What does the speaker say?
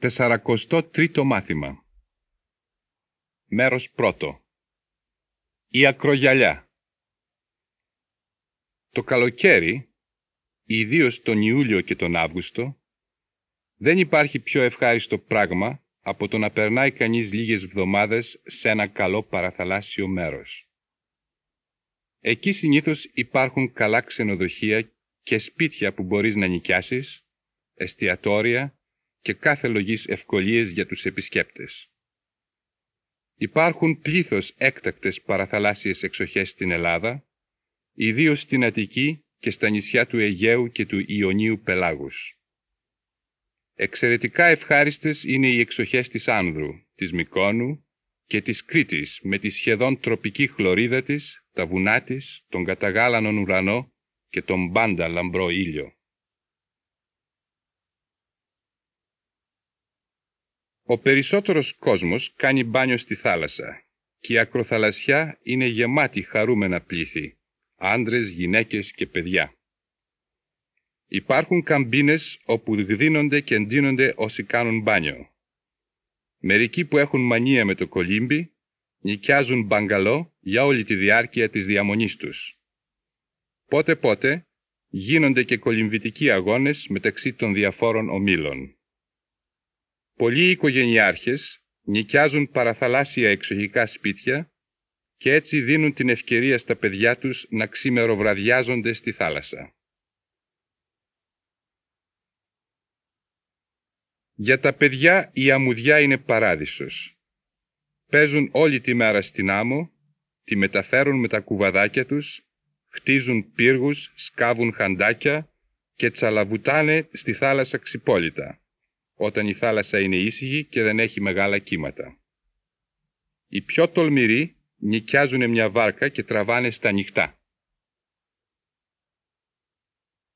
Τεσσαρακοστό τρίτο μάθημα. Μέρος πρώτο. Η ακρογιαλιά. Το καλοκαίρι, ιδίως τον Ιούλιο και τον Αύγουστο, δεν υπάρχει πιο ευχάριστο πράγμα από το να περνάει κανείς λίγες βδομάδες σε ένα καλό παραθαλάσσιο μέρος. Εκεί συνήθως υπάρχουν καλά ξενοδοχεία και σπίτια που μπορείς να νοικιάσεις, εστιατόρια και κάθε λογής ευκολίες για τους επισκέπτες. Υπάρχουν πλήθος έκτακτες παραθαλάσσιες εξοχές στην Ελλάδα, ιδίως στην Αττική και στα νησιά του Αιγαίου και του Ιωνίου Πελάγους. Εξαιρετικά ευχάριστες είναι οι εξοχές της Άνδρου, της Μικόνου και της Κρήτης με τη σχεδόν τροπική χλωρίδα της, τα βουνά της, τον καταγάλανον ουρανό και τον πάντα λαμπρό ήλιο. Ο περισσότερος κόσμος κάνει μπάνιο στη θάλασσα και η ακροθαλασσιά είναι γεμάτη χαρούμενα πλήθη, άντρες, γυναίκες και παιδιά. Υπάρχουν καμπίνες όπου γδίνονται και εντύνονται όσοι κάνουν μπάνιο. Μερικοί που έχουν μανία με το κολύμπι νοικιάζουν μπαγκαλό για όλη τη διάρκεια της διαμονής τους. Πότε πότε γίνονται και κολυμβητικοί αγώνες μεταξύ των διαφόρων ομίλων. Πολλοί οικογενειάρχες νοικιάζουν παραθαλάσσια εξοχικά σπίτια και έτσι δίνουν την ευκαιρία στα παιδιά τους να ξημεροβραδιάζονται στη θάλασσα. Για τα παιδιά η αμμουδιά είναι παράδεισος. Παίζουν όλη τη μέρα στην άμμο, τη μεταφέρουν με τα κουβαδάκια τους, χτίζουν πύργους, σκάβουν χαντάκια και τσαλαβουτάνε στη θάλασσα ξυπόλυτα όταν η θάλασσα είναι ήσυχη και δεν έχει μεγάλα κύματα. Οι πιο τολμηροί νοικιάζουν μια βάρκα και τραβάνε στα νυχτά.